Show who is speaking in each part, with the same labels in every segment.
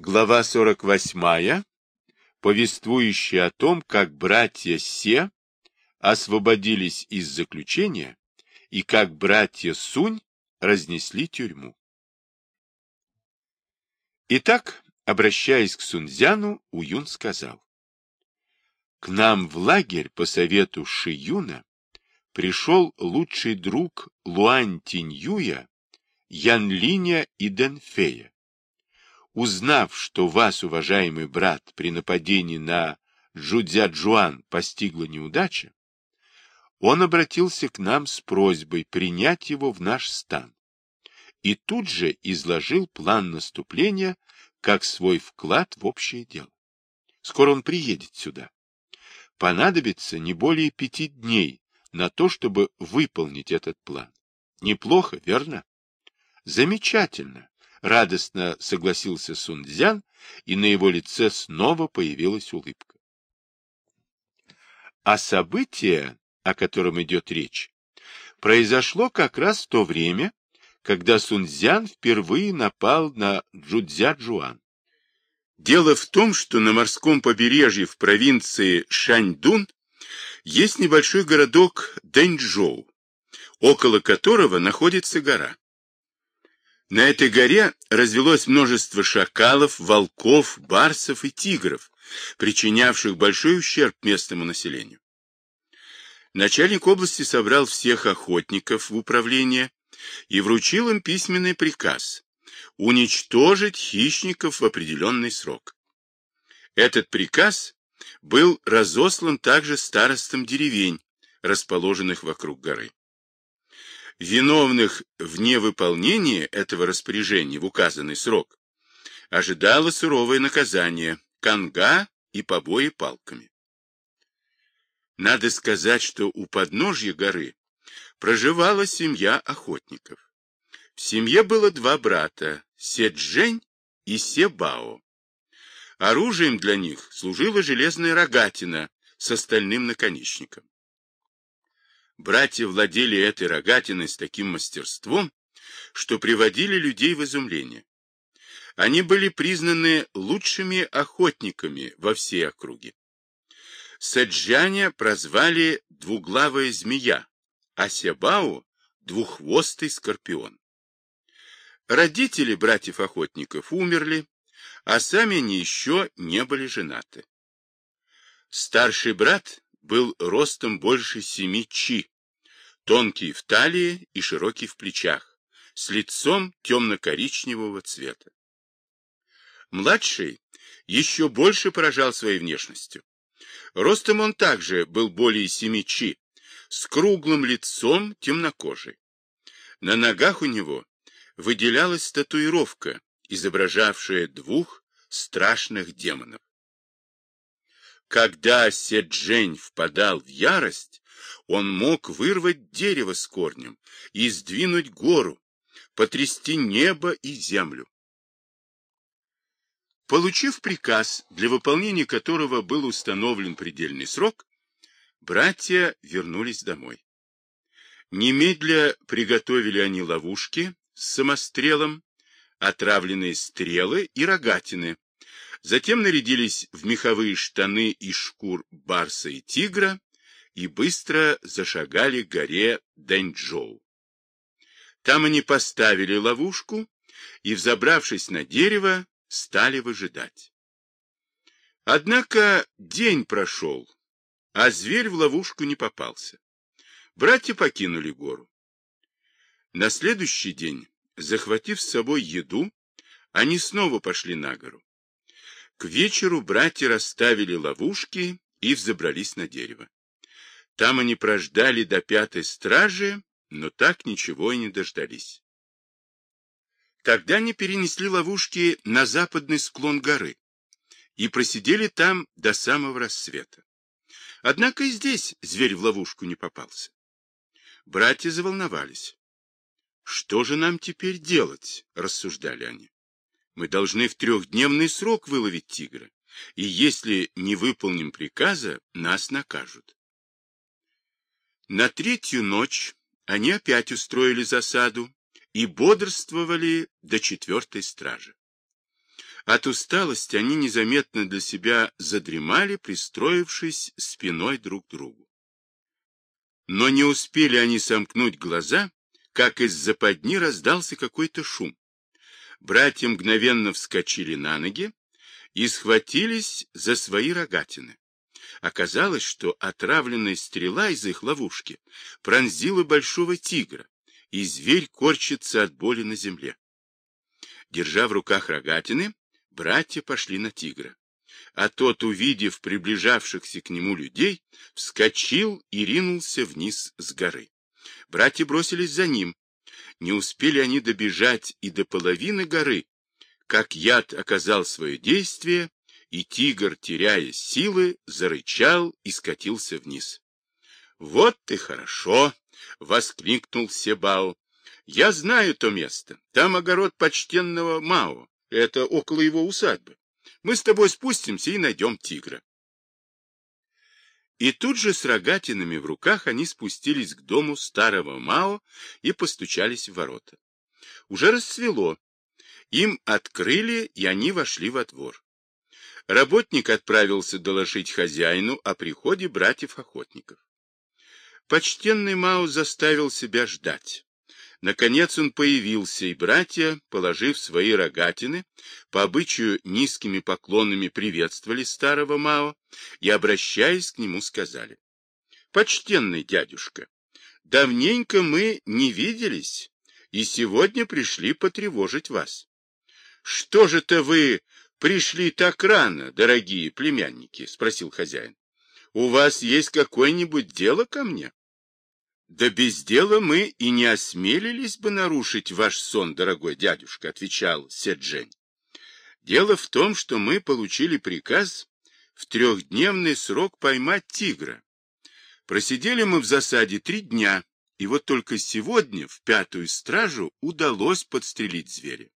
Speaker 1: Глава 48, повествующая о том, как братья Се освободились из заключения и как братья Сунь разнесли тюрьму. Итак, обращаясь к Сунцзяну, Уюн сказал, «К нам в лагерь по совету Шиюна пришел лучший друг Луань Тиньюя, Янлиня и Дэнфея узнав, что вас, уважаемый брат, при нападении на Джудзяджуан постигла неудача, он обратился к нам с просьбой принять его в наш стан и тут же изложил план наступления как свой вклад в общее дело. Скоро он приедет сюда. Понадобится не более пяти дней на то, чтобы выполнить этот план. Неплохо, верно? Замечательно. Радостно согласился Сунцзян, и на его лице снова появилась улыбка. А событие, о котором идет речь, произошло как раз в то время, когда Сунцзян впервые напал на Джудзя-Джуан. Дело в том, что на морском побережье в провинции Шаньдун есть небольшой городок Дэньчжоу, около которого находится гора. На этой горе развелось множество шакалов, волков, барсов и тигров, причинявших большой ущерб местному населению. Начальник области собрал всех охотников в управление и вручил им письменный приказ уничтожить хищников в определенный срок. Этот приказ был разослан также старостам деревень, расположенных вокруг горы. Виновных в невыполнении этого распоряжения в указанный срок ожидало суровое наказание – канга и побои палками. Надо сказать, что у подножья горы проживала семья охотников. В семье было два брата – Седжень и Себао. Оружием для них служила железная рогатина с остальным наконечником. Братья владели этой рогатиной с таким мастерством, что приводили людей в изумление. Они были признаны лучшими охотниками во всей округе. Саджаня прозвали «двуглавая змея», а Себау — «двуххвостый скорпион». Родители братьев-охотников умерли, а сами они еще не были женаты. Старший брат был ростом больше семи чи, тонкий в талии и широкий в плечах, с лицом темно-коричневого цвета. Младший еще больше поражал своей внешностью. Ростом он также был более семи чи, с круглым лицом темнокожий. На ногах у него выделялась татуировка, изображавшая двух страшных демонов. Когда Седжень впадал в ярость, он мог вырвать дерево с корнем и сдвинуть гору, потрясти небо и землю. Получив приказ, для выполнения которого был установлен предельный срок, братья вернулись домой. Немедля приготовили они ловушки с самострелом, отравленные стрелы и рогатины, Затем нарядились в меховые штаны из шкур барса и тигра и быстро зашагали к горе Дэньчжоу. Там они поставили ловушку и, взобравшись на дерево, стали выжидать. Однако день прошел, а зверь в ловушку не попался. Братья покинули гору. На следующий день, захватив с собой еду, они снова пошли на гору. К вечеру братья расставили ловушки и взобрались на дерево. Там они прождали до пятой стражи, но так ничего и не дождались. Тогда они перенесли ловушки на западный склон горы и просидели там до самого рассвета. Однако и здесь зверь в ловушку не попался. Братья заволновались. «Что же нам теперь делать?» — рассуждали они. Мы должны в трехдневный срок выловить тигра, и если не выполним приказа, нас накажут. На третью ночь они опять устроили засаду и бодрствовали до четвертой стражи. От усталости они незаметно для себя задремали, пристроившись спиной друг к другу. Но не успели они сомкнуть глаза, как из западни раздался какой-то шум. Братья мгновенно вскочили на ноги и схватились за свои рогатины. Оказалось, что отравленная стрела из их ловушки пронзила большого тигра, и зверь корчится от боли на земле. Держа в руках рогатины, братья пошли на тигра. А тот, увидев приближавшихся к нему людей, вскочил и ринулся вниз с горы. Братья бросились за ним. Не успели они добежать и до половины горы, как яд оказал свое действие, и тигр, теряя силы, зарычал и скатился вниз. — Вот ты хорошо! — воскликнул Себао. — Я знаю то место. Там огород почтенного Мао. Это около его усадьбы. Мы с тобой спустимся и найдем тигра. И тут же с рогатинами в руках они спустились к дому старого Мао и постучались в ворота. Уже расцвело. Им открыли, и они вошли во двор. Работник отправился доложить хозяину о приходе братьев-охотников. Почтенный Мао заставил себя ждать. Наконец он появился, и братья, положив свои рогатины, по обычаю низкими поклонами приветствовали старого Мао и, обращаясь к нему, сказали, «Почтенный дядюшка, давненько мы не виделись, и сегодня пришли потревожить вас. Что же-то вы пришли так рано, дорогие племянники? — спросил хозяин. — У вас есть какое-нибудь дело ко мне? — Да без дела мы и не осмелились бы нарушить ваш сон, дорогой дядюшка, — отвечал Седжень. — Дело в том, что мы получили приказ в трехдневный срок поймать тигра. Просидели мы в засаде три дня, и вот только сегодня в пятую стражу удалось подстрелить зверя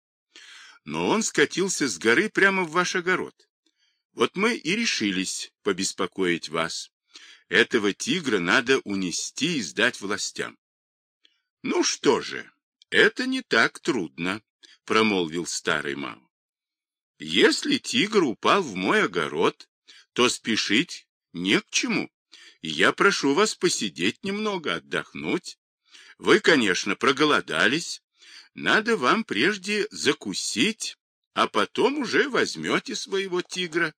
Speaker 1: но он скатился с горы прямо в ваш огород. Вот мы и решились побеспокоить вас. Этого тигра надо унести и сдать властям. — Ну что же, это не так трудно, — промолвил старый Мао. — Если тигр упал в мой огород, то спешить не к чему, я прошу вас посидеть немного, отдохнуть. Вы, конечно, проголодались, надо вам прежде закусить, а потом уже возьмете своего тигра.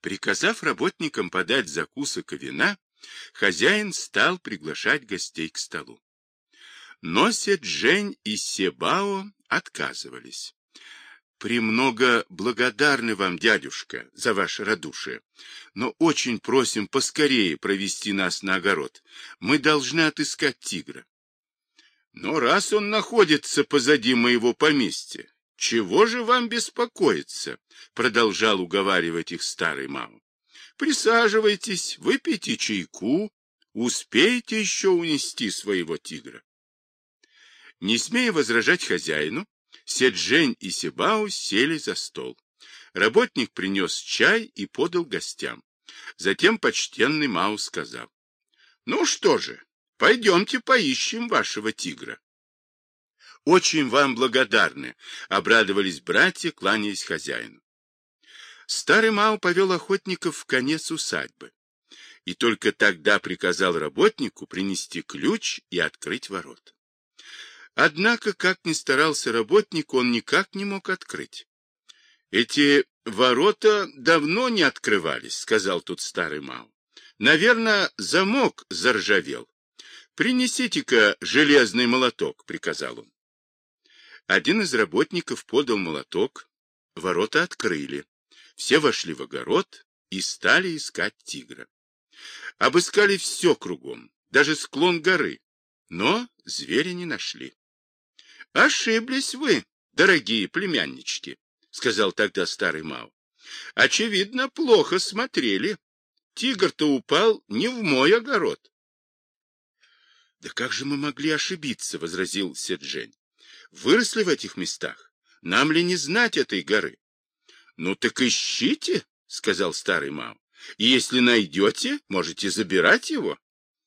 Speaker 1: Приказав работникам подать закусок и вина, хозяин стал приглашать гостей к столу. Но Седжень и Себао отказывались. «Премного благодарны вам, дядюшка, за ваше радушие, но очень просим поскорее провести нас на огород. Мы должны отыскать тигра». Но раз он находится позади моего поместья, чего же вам беспокоиться? Продолжал уговаривать их старый мама. Присаживайтесь, выпейте чайку, успеете еще унести своего тигра. Не смея возражать хозяину, Седжень и Себао сели за стол. Работник принес чай и подал гостям. Затем почтенный Мао сказал, «Ну что же, Пойдемте поищем вашего тигра. Очень вам благодарны, обрадовались братья, кланяясь хозяину. Старый Мао повел охотников в конец усадьбы и только тогда приказал работнику принести ключ и открыть ворота. Однако, как ни старался работник, он никак не мог открыть. Эти ворота давно не открывались, сказал тут старый Мао. Наверное, замок заржавел. «Принесите-ка железный молоток», — приказал он. Один из работников подал молоток, ворота открыли. Все вошли в огород и стали искать тигра. Обыскали все кругом, даже склон горы, но зверя не нашли. — Ошиблись вы, дорогие племяннички, — сказал тогда старый Мау. — Очевидно, плохо смотрели. Тигр-то упал не в мой огород. — Да как же мы могли ошибиться, — возразил Седжень. — Выросли в этих местах. Нам ли не знать этой горы? — Ну так ищите, — сказал старый Мао. — И если найдете, можете забирать его.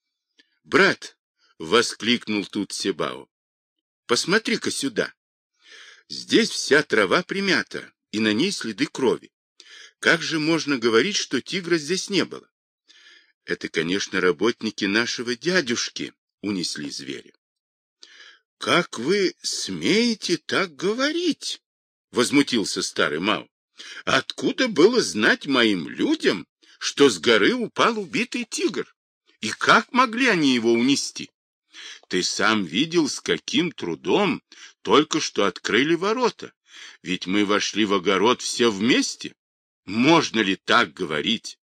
Speaker 1: — Брат, — воскликнул тут Себао, — посмотри-ка сюда. Здесь вся трава примята, и на ней следы крови. Как же можно говорить, что тигра здесь не было? Это, конечно, работники нашего дядюшки унесли зверя. — Как вы смеете так говорить? — возмутился старый Мау. — Откуда было знать моим людям, что с горы упал убитый тигр? И как могли они его унести? Ты сам видел, с каким трудом только что открыли ворота. Ведь мы вошли в огород все вместе. Можно ли так говорить?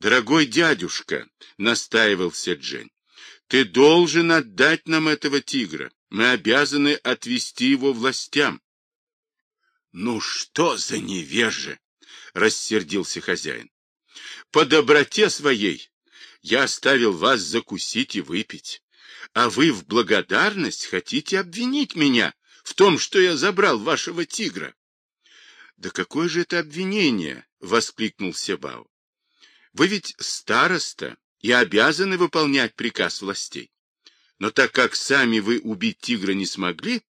Speaker 1: Дорогой дядюшка, настаивал Седжень, ты должен отдать нам этого тигра. Мы обязаны отвести его властям. Ну что за невеже, рассердился хозяин. По доброте своей я оставил вас закусить и выпить, а вы в благодарность хотите обвинить меня в том, что я забрал вашего тигра. Да какое же это обвинение, воскликнул Себао. Вы ведь староста и обязаны выполнять приказ властей. Но так как сами вы убить тигра не смогли,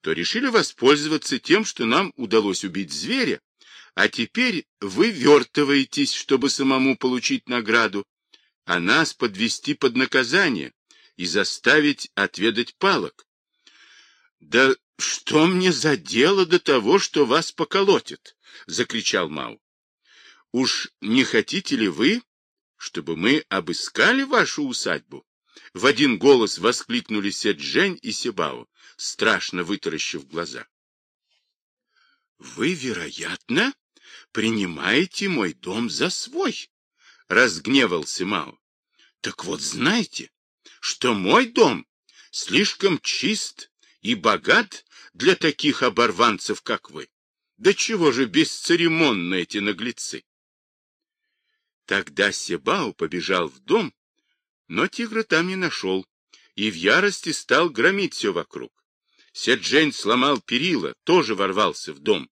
Speaker 1: то решили воспользоваться тем, что нам удалось убить зверя, а теперь вы вертываетесь, чтобы самому получить награду, а нас подвести под наказание и заставить отведать палок. Да что мне за дело до того, что вас поколотят? закричал Мау. Уж не хотите ли вы, чтобы мы обыскали вашу усадьбу? В один голос воскликнули Седжень и Себао, страшно вытаращив глаза. Вы, вероятно, принимаете мой дом за свой, — разгневался Мао. — Так вот знаете, что мой дом слишком чист и богат для таких оборванцев, как вы. Да чего же бесцеремонны эти наглецы? Тогда Себао побежал в дом, но тигра там не нашел и в ярости стал громить все вокруг. Седжень сломал перила, тоже ворвался в дом,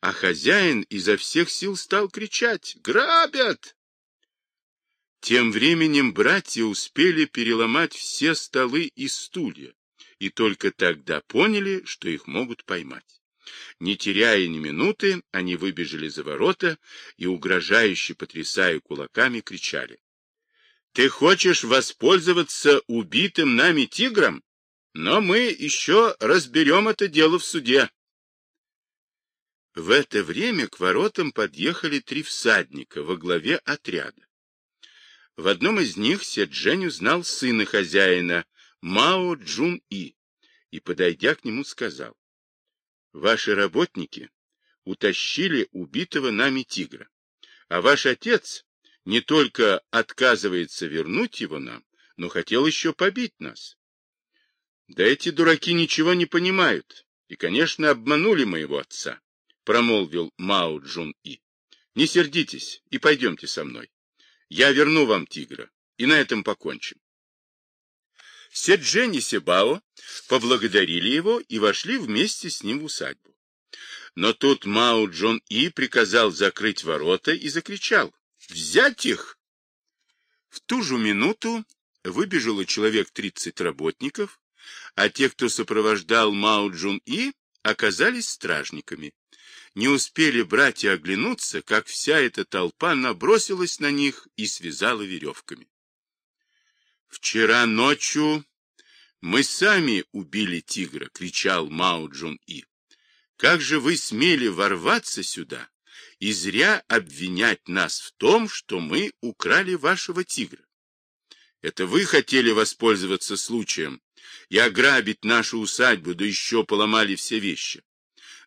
Speaker 1: а хозяин изо всех сил стал кричать «Грабят!». Тем временем братья успели переломать все столы и стулья, и только тогда поняли, что их могут поймать. Не теряя ни минуты, они выбежали за ворота и, угрожающе потрясая кулаками, кричали. — Ты хочешь воспользоваться убитым нами тигром? Но мы еще разберем это дело в суде. В это время к воротам подъехали три всадника во главе отряда. В одном из них Седжень узнал сына хозяина, Мао Джун И, и, подойдя к нему, сказал, «Ваши работники утащили убитого нами тигра, а ваш отец не только отказывается вернуть его нам, но хотел еще побить нас. Да эти дураки ничего не понимают и, конечно, обманули моего отца. — промолвил Мао Джун И. — Не сердитесь и пойдемте со мной. Я верну вам тигра, и на этом покончим. Седжень и Себао поблагодарили его и вошли вместе с ним в усадьбу. Но тут Мао Джон И приказал закрыть ворота и закричал «Взять их!». В ту же минуту выбежало человек тридцать работников, а те, кто сопровождал Мао Джун И, оказались стражниками. Не успели братья оглянуться, как вся эта толпа набросилась на них и связала веревками. «Вчера ночью мы сами убили тигра!» — кричал Мао Джун И. «Как же вы смели ворваться сюда и зря обвинять нас в том, что мы украли вашего тигра? Это вы хотели воспользоваться случаем и ограбить нашу усадьбу, да еще поломали все вещи.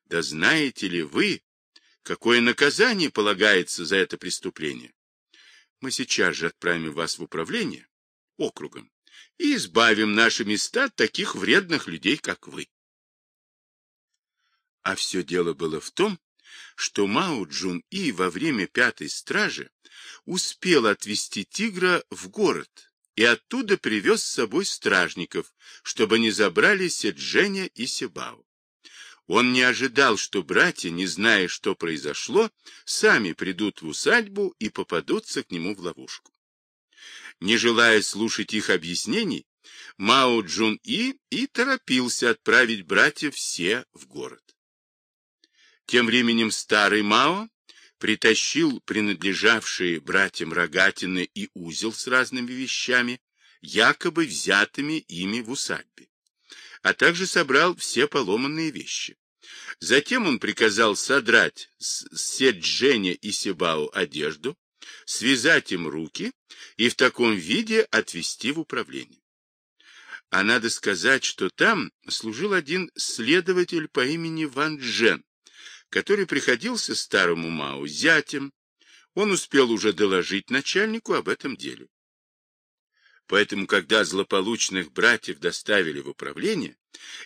Speaker 1: Да знаете ли вы, какое наказание полагается за это преступление? Мы сейчас же отправим вас в управление округом и избавим наши места от таких вредных людей, как вы. А все дело было в том, что Мао Джун И во время пятой стражи успел отвезти тигра в город и оттуда привез с собой стражников, чтобы не забрали Седженя и Себао. Он не ожидал, что братья, не зная, что произошло, сами придут в усадьбу и попадутся к нему в ловушку. Не желая слушать их объяснений, Мао Джун И и торопился отправить братьев все в город. Тем временем старый Мао притащил принадлежавшие братьям Рогатины и узел с разными вещами, якобы взятыми ими в усадьбе, а также собрал все поломанные вещи. Затем он приказал содрать с Седженя и Себао одежду, связать им руки и в таком виде отвезти в управление. А надо сказать, что там служил один следователь по имени Ван Джен, который приходился старому Мао зятем. Он успел уже доложить начальнику об этом деле. Поэтому, когда злополучных братьев доставили в управление,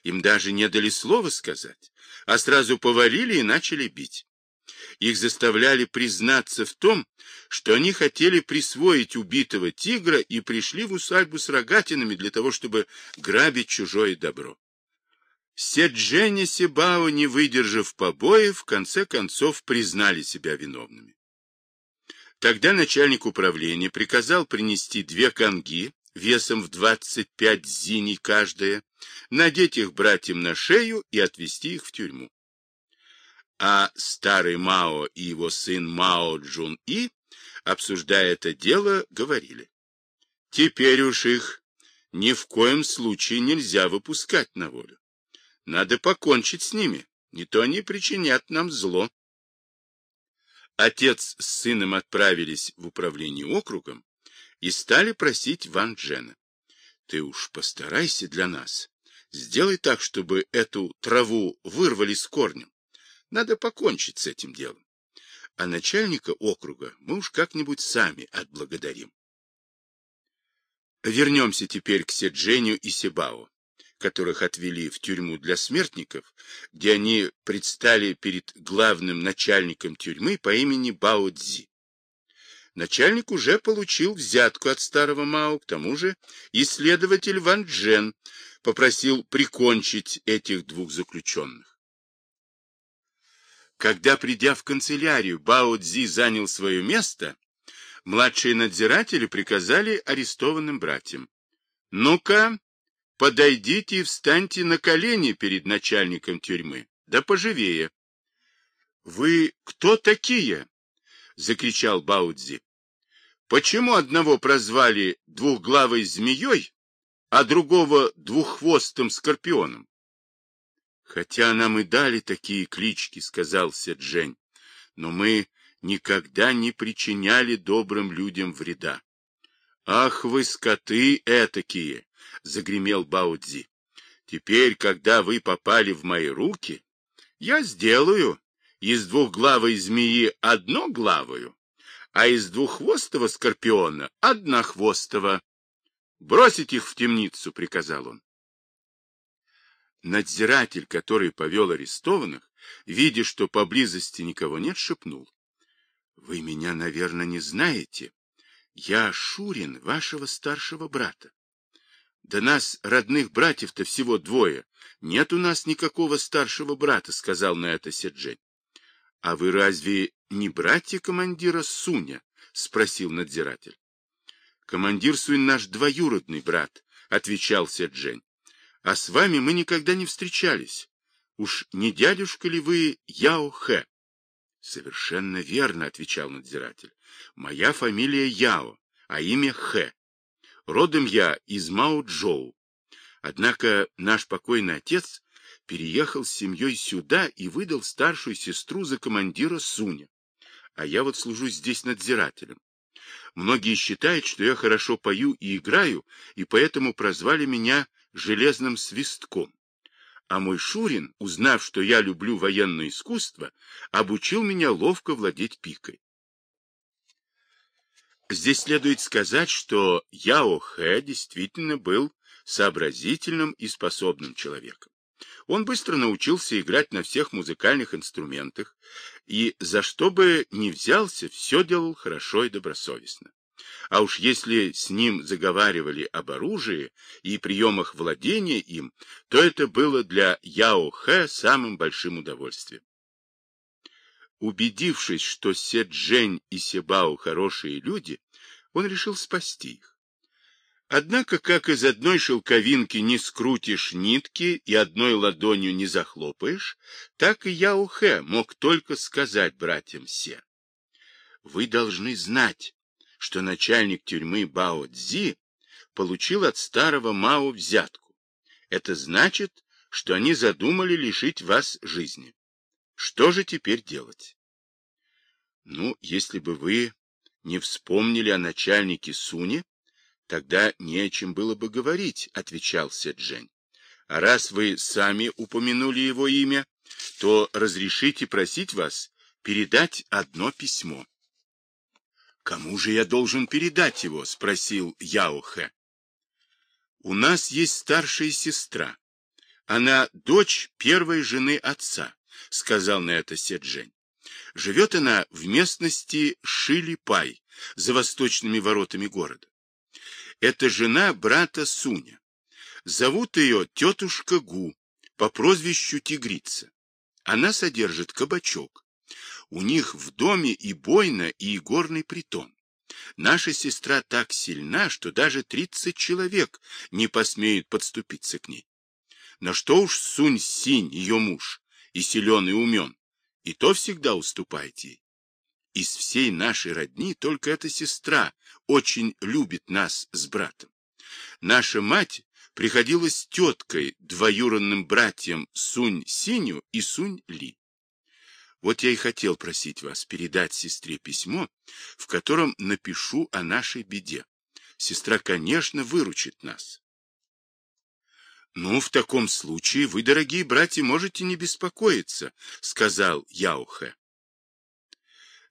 Speaker 1: им даже не дали слова сказать, а сразу повалили и начали бить. Их заставляли признаться в том, что они хотели присвоить убитого тигра и пришли в усадьбу с рогатинами для того, чтобы грабить чужое добро. Седжене Себао, не выдержав побоев, в конце концов признали себя виновными. Тогда начальник управления приказал принести две конги весом в 25 зиней каждая, надеть их братьям на шею и отвезти их в тюрьму а старый Мао и его сын Мао Джун И, обсуждая это дело, говорили. Теперь уж их ни в коем случае нельзя выпускать на волю. Надо покончить с ними, не то они причинят нам зло. Отец с сыном отправились в управление округом и стали просить Ван Джена. Ты уж постарайся для нас. Сделай так, чтобы эту траву вырвали с корнем. Надо покончить с этим делом. А начальника округа мы уж как-нибудь сами отблагодарим. Вернемся теперь к Седженю и Себао, которых отвели в тюрьму для смертников, где они предстали перед главным начальником тюрьмы по имени Бао Цзи. Начальник уже получил взятку от старого Мао, к тому же исследователь Ван Джен попросил прикончить этих двух заключенных. Когда, придя в канцелярию, Бао Цзи занял свое место, младшие надзиратели приказали арестованным братьям. «Ну-ка, подойдите и встаньте на колени перед начальником тюрьмы, да поживее». «Вы кто такие?» — закричал Баудзи. «Почему одного прозвали двухглавой змеей, а другого двуххвостым скорпионом?» Хотя нам и дали такие клички, сказал Седжень, но мы никогда не причиняли добрым людям вреда. Ах вы скоты этакие, загремел Баудзи. Теперь, когда вы попали в мои руки, я сделаю из двухглавой змеи одноглавую, а из двуххвостого скорпиона однохвостого. Бросить их в темницу, приказал он. Надзиратель, который повел арестованных, видя, что поблизости никого нет, шепнул. — Вы меня, наверное, не знаете. Я Шурин, вашего старшего брата. Да нас, родных братьев-то, всего двое. Нет у нас никакого старшего брата, — сказал на это Седжень. — А вы разве не братья командира Суня? — спросил надзиратель. — Командир Сунь наш двоюродный брат, — отвечал Седжень а с вами мы никогда не встречались. Уж не дядюшка ли вы Яо Хэ? Совершенно верно, отвечал надзиратель. Моя фамилия Яо, а имя Хэ. Родом я из Мао-Джоу. Однако наш покойный отец переехал с семьей сюда и выдал старшую сестру за командира Суня. А я вот служу здесь надзирателем. Многие считают, что я хорошо пою и играю, и поэтому прозвали меня железным свистком. А мой Шурин, узнав, что я люблю военное искусство, обучил меня ловко владеть пикой. Здесь следует сказать, что Яо Хэ действительно был сообразительным и способным человеком. Он быстро научился играть на всех музыкальных инструментах и, за что бы ни взялся, все делал хорошо и добросовестно. А уж если с ним заговаривали об оружии и приемах владения им, то это было для Яо Хэ самым большим удовольствием. Убедившись, что Се Джень и Себао хорошие люди, он решил спасти их. Однако, как из одной шелковинки не скрутишь нитки и одной ладонью не захлопаешь, так и Яухе мог только сказать братьям Се. Вы должны знать, что начальник тюрьмы Бао Цзи получил от старого Мао взятку. Это значит, что они задумали лишить вас жизни. Что же теперь делать? Ну, если бы вы не вспомнили о начальнике Суне, Тогда не о чем было бы говорить, — отвечал Седжень. А раз вы сами упомянули его имя, то разрешите просить вас передать одно письмо. — Кому же я должен передать его? — спросил Яохэ. — У нас есть старшая сестра. Она дочь первой жены отца, — сказал на это Седжень. Живет она в местности Шилипай, за восточными воротами города. Это жена брата Суня. Зовут ее тетушка Гу по прозвищу Тигрица. Она содержит кабачок. У них в доме и бойна, и горный притон. Наша сестра так сильна, что даже тридцать человек не посмеют подступиться к ней. Но что уж Сунь-Синь, ее муж, и силен, и умен, и то всегда уступает ей. Из всей нашей родни только эта сестра очень любит нас с братом. Наша мать приходилась теткой двоюродным братьям Сунь-Синю и Сунь-Ли. Вот я и хотел просить вас передать сестре письмо, в котором напишу о нашей беде. Сестра, конечно, выручит нас. Ну, в таком случае вы, дорогие братья, можете не беспокоиться, сказал Яухе.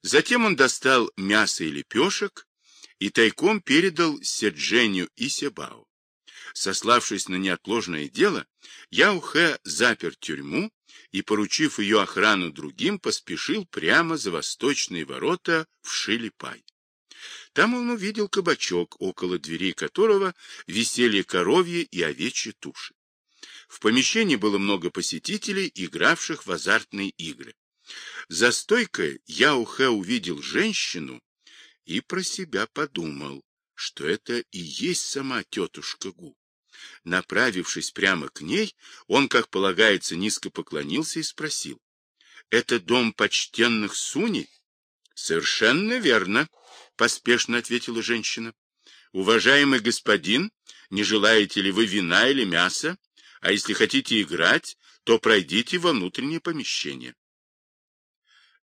Speaker 1: Затем он достал мясо и лепешек и тайком передал Седженю и Себао. Сославшись на неотложное дело, Яухэ запер тюрьму и, поручив ее охрану другим, поспешил прямо за восточные ворота в Шилипай. Там он увидел кабачок, около двери которого висели коровьи и овечьи туши. В помещении было много посетителей, игравших в азартные игры. За стойкой Яухэ увидел женщину и про себя подумал, что это и есть сама тетушка Гу. Направившись прямо к ней, он, как полагается, низко поклонился и спросил. — Это дом почтенных Суни? — Совершенно верно, — поспешно ответила женщина. — Уважаемый господин, не желаете ли вы вина или мяса? А если хотите играть, то пройдите во внутреннее помещение.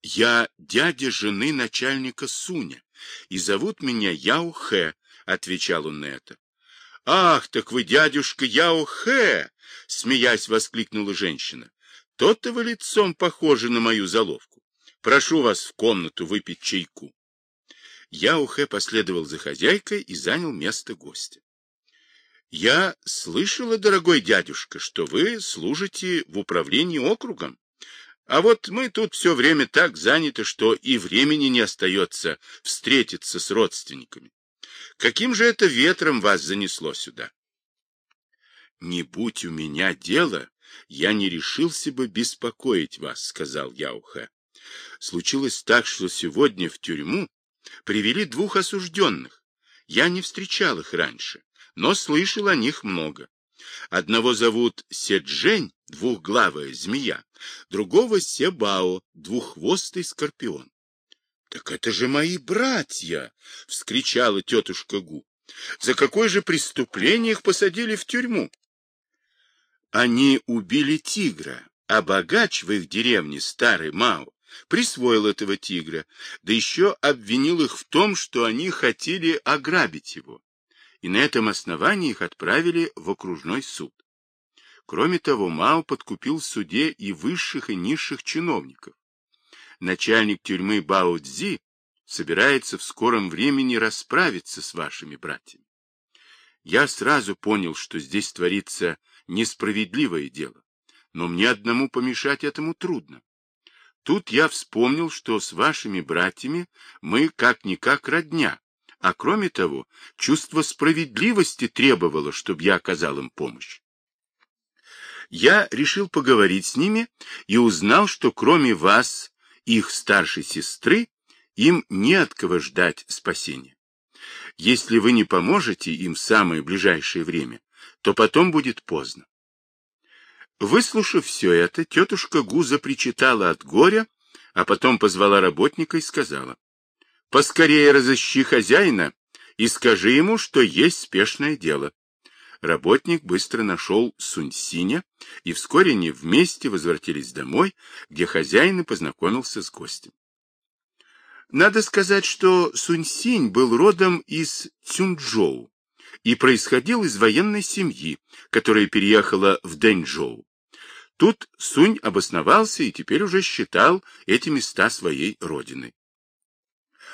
Speaker 1: Я дядя жены начальника Суня, и зовут меня Яухэ, — отвечал он на это. — Ах, так вы дядюшка Яухэ! — смеясь воскликнула женщина. — То-то вы лицом похожи на мою заловку. Прошу вас в комнату выпить чайку. Яухэ последовал за хозяйкой и занял место гостя. — Я слышала, дорогой дядюшка, что вы служите в управлении округом. А вот мы тут все время так заняты, что и времени не остается встретиться с родственниками. Каким же это ветром вас занесло сюда? Не будь у меня дела, я не решился бы беспокоить вас, сказал Яуха. Случилось так, что сегодня в тюрьму привели двух осужденных. Я не встречал их раньше, но слышал о них много. Одного зовут Седжень, двухглавая змея, другого Себао, двуххвостый скорпион. — Так это же мои братья! — вскричала тетушка Гу. — За какое же преступление их посадили в тюрьму? Они убили тигра, а богач в их деревне, старый Мао, присвоил этого тигра, да еще обвинил их в том, что они хотели ограбить его и на этом основании их отправили в окружной суд. Кроме того, Мао подкупил в суде и высших, и низших чиновников. Начальник тюрьмы Бао Цзи собирается в скором времени расправиться с вашими братьями. Я сразу понял, что здесь творится несправедливое дело, но мне одному помешать этому трудно. Тут я вспомнил, что с вашими братьями мы как-никак родня, а кроме того, чувство справедливости требовало, чтобы я оказал им помощь. Я решил поговорить с ними и узнал, что кроме вас, их старшей сестры, им не от кого ждать спасения. Если вы не поможете им в самое ближайшее время, то потом будет поздно. Выслушав все это, тетушка Гуза причитала от горя, а потом позвала работника и сказала, «Поскорее разыщи хозяина и скажи ему, что есть спешное дело». Работник быстро нашел Сунь-Синя, и вскоре они вместе возвратились домой, где хозяин и познакомился с гостем. Надо сказать, что Сунь-Синь был родом из Цюнчжоу и происходил из военной семьи, которая переехала в Дэньчжоу. Тут Сунь обосновался и теперь уже считал эти места своей родиной.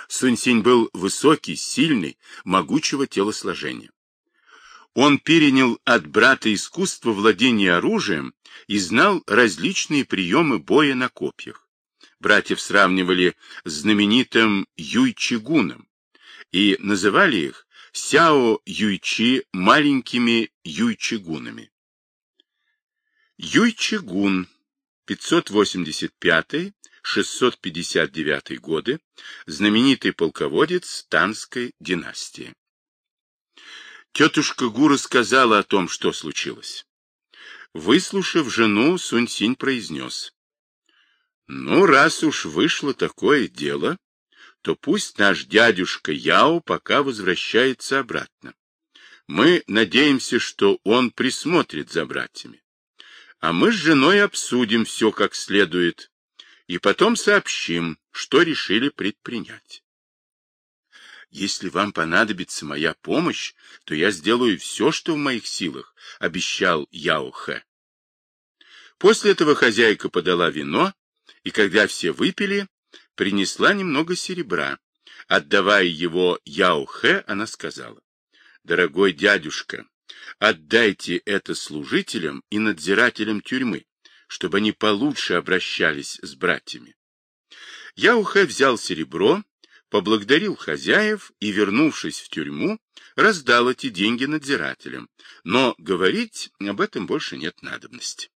Speaker 1: Сунь-Синь был высокий, сильный, могучего телосложения. Он перенял от брата искусство владения оружием и знал различные приемы боя на копьях. Братьев сравнивали с знаменитым Юйчигуном и называли их Сяо Юйчи маленькими Юйчигунами. Юйчигун 585-659 годы, знаменитый полководец Танской династии. Тетушка Гу рассказала о том, что случилось. Выслушав жену, Сунь-Синь произнес. Ну, раз уж вышло такое дело, то пусть наш дядюшка Яо пока возвращается обратно. Мы надеемся, что он присмотрит за братьями. А мы с женой обсудим все как следует, и потом сообщим, что решили предпринять. Если вам понадобится моя помощь, то я сделаю все, что в моих силах, — обещал Яо Хэ. После этого хозяйка подала вино, и когда все выпили, принесла немного серебра. Отдавая его Яо Хэ, она сказала, «Дорогой дядюшка, отдайте это служителям и надзирателям тюрьмы, чтобы они получше обращались с братьями». Яо Хэ взял серебро, поблагодарил хозяев и, вернувшись в тюрьму, раздал эти деньги надзирателям, но говорить об этом больше нет надобности.